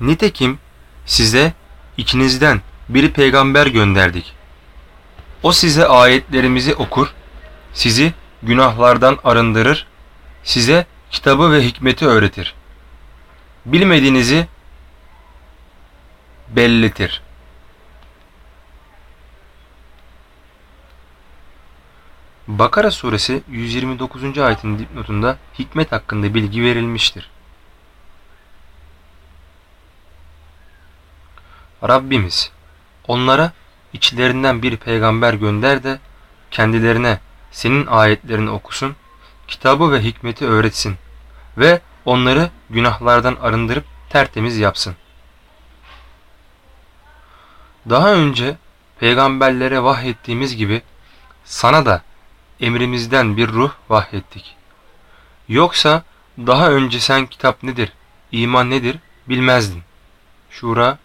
Nitekim size ikinizden bir peygamber gönderdik. O size ayetlerimizi okur, sizi günahlardan arındırır, size kitabı ve hikmeti öğretir. Bilmediğinizi belletir. Bakara suresi 129. ayetin dipnotunda hikmet hakkında bilgi verilmiştir. Rabbimiz onlara içlerinden bir peygamber gönder de kendilerine senin ayetlerini okusun, kitabı ve hikmeti öğretsin ve onları günahlardan arındırıp tertemiz yapsın. Daha önce peygamberlere vahyettiğimiz gibi sana da emrimizden bir ruh vahyettik. Yoksa daha önce sen kitap nedir, iman nedir bilmezdin. Şura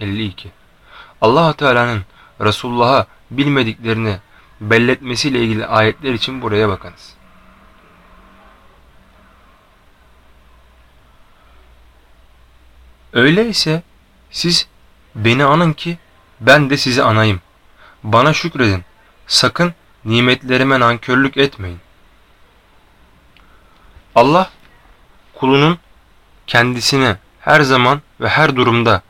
52 allah Teala'nın Resulullah'a bilmediklerini belletmesiyle ilgili ayetler için buraya bakınız. Öyleyse siz beni anın ki ben de sizi anayım. Bana şükredin. Sakın nimetlerime nankörlük etmeyin. Allah kulunun kendisine her zaman ve her durumda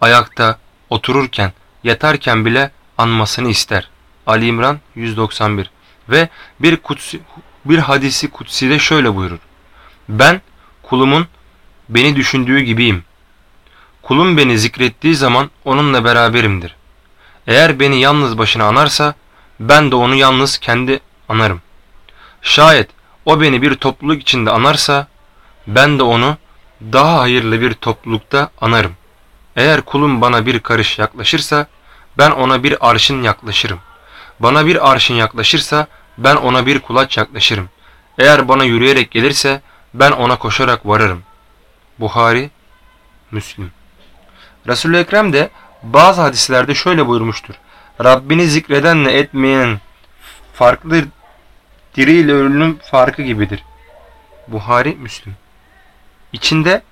ayakta, otururken, yatarken bile anmasını ister. Ali İmran 191 ve bir kutsi, bir hadisi kutsi de şöyle buyurur. Ben kulumun beni düşündüğü gibiyim. Kulum beni zikrettiği zaman onunla beraberimdir. Eğer beni yalnız başına anarsa ben de onu yalnız kendi anarım. Şayet o beni bir topluluk içinde anarsa ben de onu daha hayırlı bir toplulukta anarım. Eğer kulum bana bir karış yaklaşırsa ben ona bir arşın yaklaşırım. Bana bir arşın yaklaşırsa ben ona bir kulaç yaklaşırım. Eğer bana yürüyerek gelirse ben ona koşarak varırım. Buhari, Müslim. Resul-i Ekrem de bazı hadislerde şöyle buyurmuştur. Rabbini zikredenle etmeyen farklı diri ile ölünün farkı gibidir. Buhari, Müslim. İçinde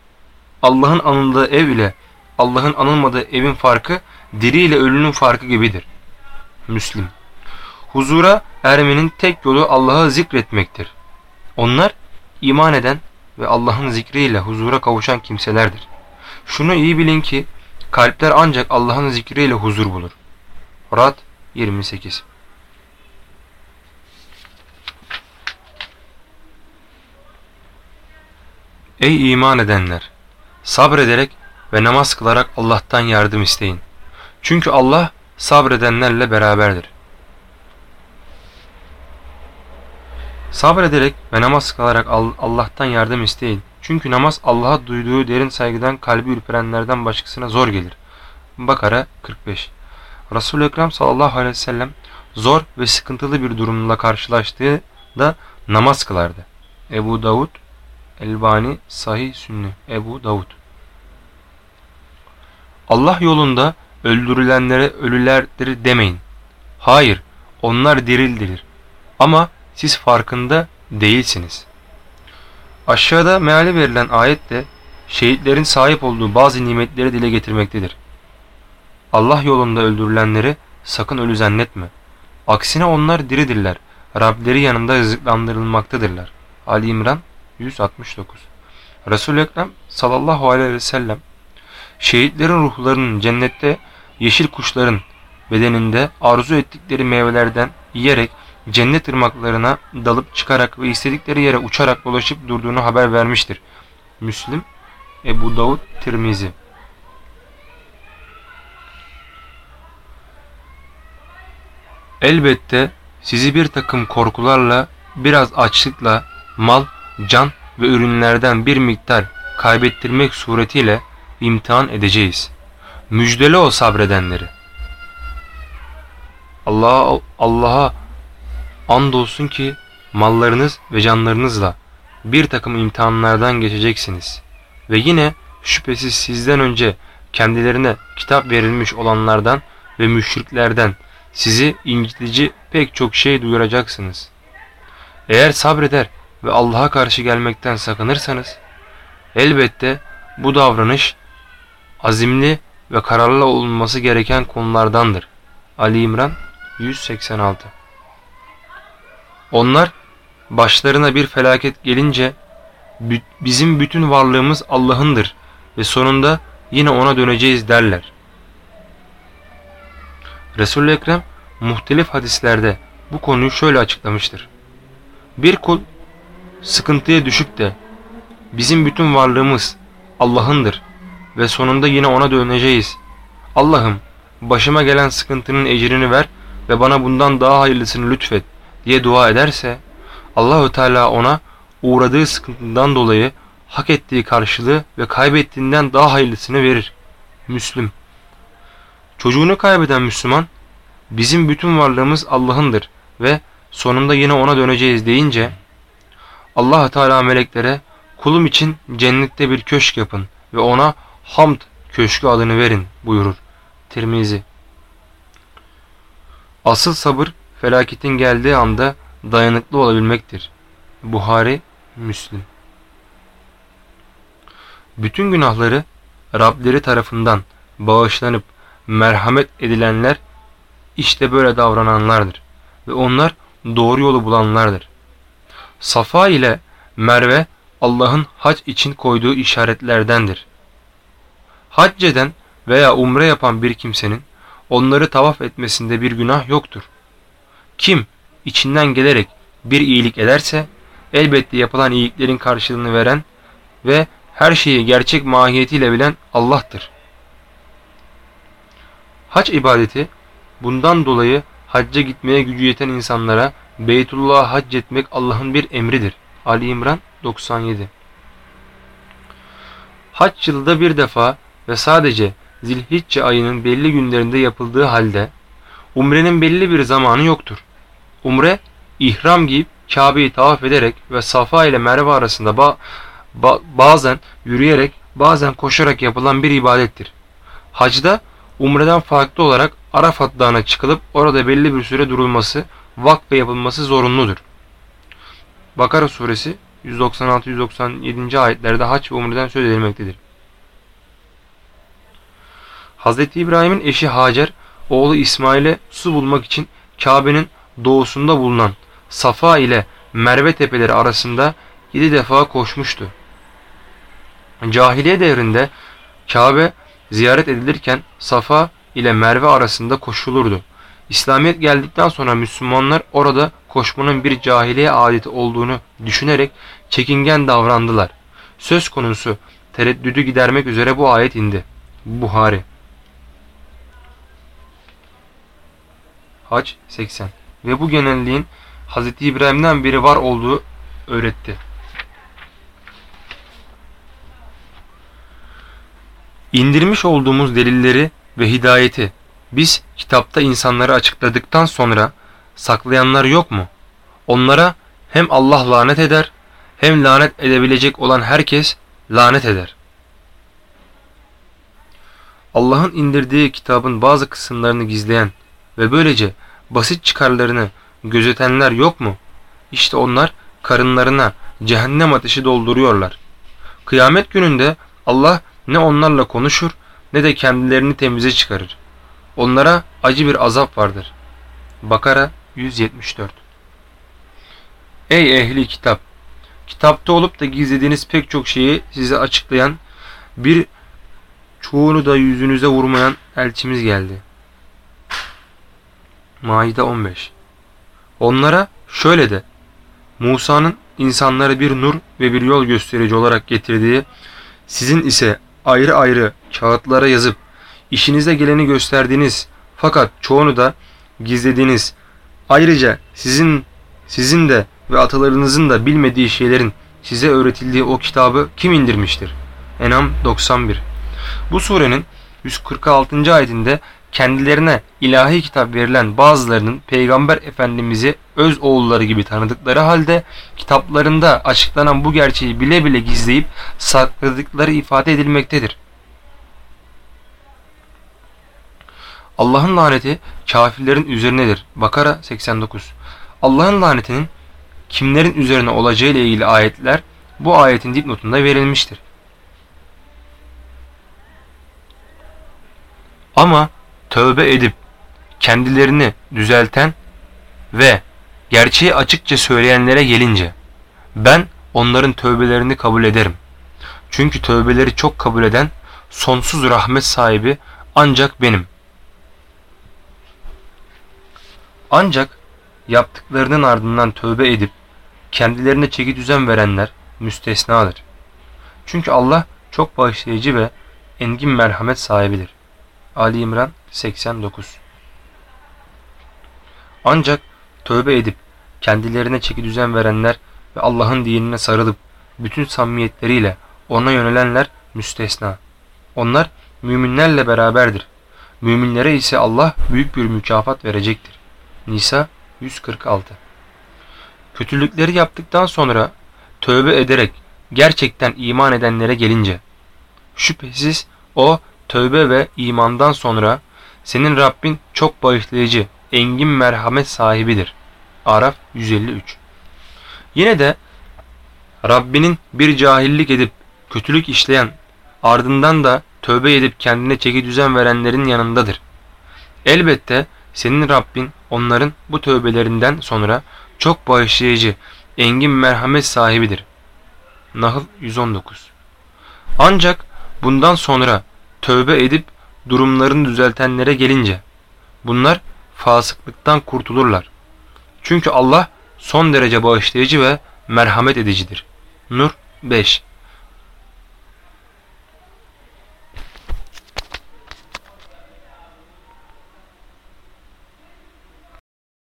Allah'ın anıldığı ev ile Allah'ın anılmadığı evin farkı diri ile ölünün farkı gibidir. Müslim. Huzura ermenin tek yolu Allah'ı zikretmektir. Onlar iman eden ve Allah'ın zikriyle huzura kavuşan kimselerdir. Şunu iyi bilin ki kalpler ancak Allah'ın zikriyle huzur bulur. Rad 28 Ey iman edenler! Sabrederek ve namaz kılarak Allah'tan yardım isteyin. Çünkü Allah sabredenlerle beraberdir. Sabrederek ve namaz kılarak Allah'tan yardım isteyin. Çünkü namaz Allah'a duyduğu derin saygıdan kalbi ürperenlerden başkasına zor gelir. Bakara 45 Resul-i Ekrem sallallahu aleyhi ve sellem zor ve sıkıntılı bir durumla karşılaştığında namaz kılardı. Ebu Davud Elbani Sahih Sünni Ebu Davud Allah yolunda öldürülenlere ölülerdir demeyin. Hayır, onlar dirildirir. Ama siz farkında değilsiniz. Aşağıda meali verilen ayet de şehitlerin sahip olduğu bazı nimetleri dile getirmektedir. Allah yolunda öldürülenleri sakın ölü zannetme. Aksine onlar diridirler. Rableri yanında rızıklandırılmaktadırlar. Ali İmran 169 Resul-i Ekrem sallallahu aleyhi ve sellem şehitlerin ruhlarının cennette yeşil kuşların bedeninde arzu ettikleri meyvelerden yiyerek cennet ırmaklarına dalıp çıkarak ve istedikleri yere uçarak dolaşıp durduğunu haber vermiştir. Müslim, Ebu Davud, Tirmizi. Elbette sizi bir takım korkularla, biraz açlıkla, mal, can ve ürünlerden bir miktar kaybettirmek suretiyle imtihan edeceğiz. Müjdele o sabredenleri. Allah'a Allah'a andolsun ki mallarınız ve canlarınızla bir takım imtihanlardan geçeceksiniz. Ve yine şüphesiz sizden önce kendilerine kitap verilmiş olanlardan ve müşriklerden sizi incitici pek çok şey duyuracaksınız. Eğer sabreder ve Allah'a karşı gelmekten sakınırsanız elbette bu davranış azimli ve kararlı olunması gereken konulardandır. Ali İmran 186 Onlar başlarına bir felaket gelince bizim bütün varlığımız Allah'ındır ve sonunda yine ona döneceğiz derler. Resul-i Ekrem muhtelif hadislerde bu konuyu şöyle açıklamıştır. Bir kul sıkıntıya düşüp de bizim bütün varlığımız Allah'ındır ve sonunda yine ona döneceğiz. Allah'ım başıma gelen sıkıntının ecrini ver ve bana bundan daha hayırlısını lütfet diye dua ederse Allahü Teala ona uğradığı sıkıntıdan dolayı hak ettiği karşılığı ve kaybettiğinden daha hayırlısını verir. Müslüm Çocuğunu kaybeden Müslüman bizim bütün varlığımız Allah'ındır ve sonunda yine ona döneceğiz deyince allah Teala meleklere kulum için cennette bir köşk yapın ve ona hamd köşkü adını verin buyurur. Tirmizi Asıl sabır felaketin geldiği anda dayanıklı olabilmektir. Buhari, Müslim Bütün günahları Rableri tarafından bağışlanıp merhamet edilenler işte böyle davrananlardır ve onlar doğru yolu bulanlardır. Safa ile Merve Allah'ın hac için koyduğu işaretlerdendir. Hac eden veya umre yapan bir kimsenin onları tavaf etmesinde bir günah yoktur. Kim içinden gelerek bir iyilik ederse elbette yapılan iyiliklerin karşılığını veren ve her şeyi gerçek mahiyetiyle bilen Allah'tır. Hac ibadeti bundan dolayı hacca gitmeye gücü yeten insanlara Beytullah'a hac etmek Allah'ın bir emridir. Ali İmran 97 Hac yılda bir defa ve sadece Zilhicce ayının belli günlerinde yapıldığı halde umrenin belli bir zamanı yoktur. Umre ihram giyip Kabe'yi tavaf ederek ve Safa ile Merve arasında ba ba bazen yürüyerek bazen koşarak yapılan bir ibadettir. Hacda umreden farklı olarak Arafat Dağı'na çıkılıp orada belli bir süre durulması, vakfe yapılması zorunludur. Bakara suresi 196-197. ayetlerde haç ve umreden söz edilmektedir. Hz. İbrahim'in eşi Hacer, oğlu İsmail'e su bulmak için Kabe'nin doğusunda bulunan Safa ile Merve tepeleri arasında yedi defa koşmuştu. Cahiliye devrinde Kabe ziyaret edilirken Safa ile Merve arasında koşulurdu. İslamiyet geldikten sonra Müslümanlar orada koşmanın bir cahiliye adeti olduğunu düşünerek çekingen davrandılar. Söz konusu tereddüdü gidermek üzere bu ayet indi. Buhari Hac 80 Ve bu genelliğin Hz. İbrahim'den biri var olduğu öğretti. İndirmiş olduğumuz delilleri ve hidayeti biz kitapta insanları açıkladıktan sonra saklayanlar yok mu? Onlara hem Allah lanet eder hem lanet edebilecek olan herkes lanet eder. Allah'ın indirdiği kitabın bazı kısımlarını gizleyen ve böylece basit çıkarlarını gözetenler yok mu? İşte onlar karınlarına cehennem ateşi dolduruyorlar. Kıyamet gününde Allah ne onlarla konuşur ne de kendilerini temize çıkarır. Onlara acı bir azap vardır. Bakara 174 Ey ehli kitap! Kitapta olup da gizlediğiniz pek çok şeyi size açıklayan bir çoğunu da yüzünüze vurmayan elçimiz geldi. Maide 15 Onlara şöyle de Musa'nın insanlara bir nur ve bir yol gösterici olarak getirdiği sizin ise ayrı ayrı kağıtlara yazıp işinize geleni gösterdiğiniz fakat çoğunu da gizlediğiniz ayrıca sizin sizin de ve atalarınızın da bilmediği şeylerin size öğretildiği o kitabı kim indirmiştir? Enam 91 Bu surenin 146. ayetinde kendilerine ilahi kitap verilen bazılarının Peygamber Efendimiz'i öz oğulları gibi tanıdıkları halde kitaplarında açıklanan bu gerçeği bile bile gizleyip sakladıkları ifade edilmektedir. Allah'ın laneti kafirlerin üzerinedir. Bakara 89 Allah'ın lanetinin kimlerin üzerine olacağı ile ilgili ayetler bu ayetin dipnotunda verilmiştir. Ama tövbe edip kendilerini düzelten ve gerçeği açıkça söyleyenlere gelince ben onların tövbelerini kabul ederim. Çünkü tövbeleri çok kabul eden sonsuz rahmet sahibi ancak benim. Ancak yaptıklarının ardından tövbe edip kendilerine çeki düzen verenler müstesnadır. Çünkü Allah çok bağışlayıcı ve engin merhamet sahibidir. Ali İmran 89 Ancak tövbe edip kendilerine çeki düzen verenler ve Allah'ın dinine sarılıp bütün samimiyetleriyle ona yönelenler müstesna. Onlar müminlerle beraberdir. Müminlere ise Allah büyük bir mükafat verecektir. Nisa 146 Kötülükleri yaptıktan sonra tövbe ederek gerçekten iman edenlere gelince şüphesiz o tövbe ve imandan sonra senin Rabbin çok bağışlayıcı, engin merhamet sahibidir. Araf 153 Yine de Rabbinin bir cahillik edip kötülük işleyen ardından da tövbe edip kendine çeki düzen verenlerin yanındadır. Elbette senin Rabbin onların bu tövbelerinden sonra çok bağışlayıcı, engin merhamet sahibidir. Nahl 119 Ancak bundan sonra tövbe edip durumlarını düzeltenlere gelince bunlar fasıklıktan kurtulurlar. Çünkü Allah son derece bağışlayıcı ve merhamet edicidir. Nur 5